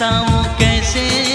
बताऊँ कैसे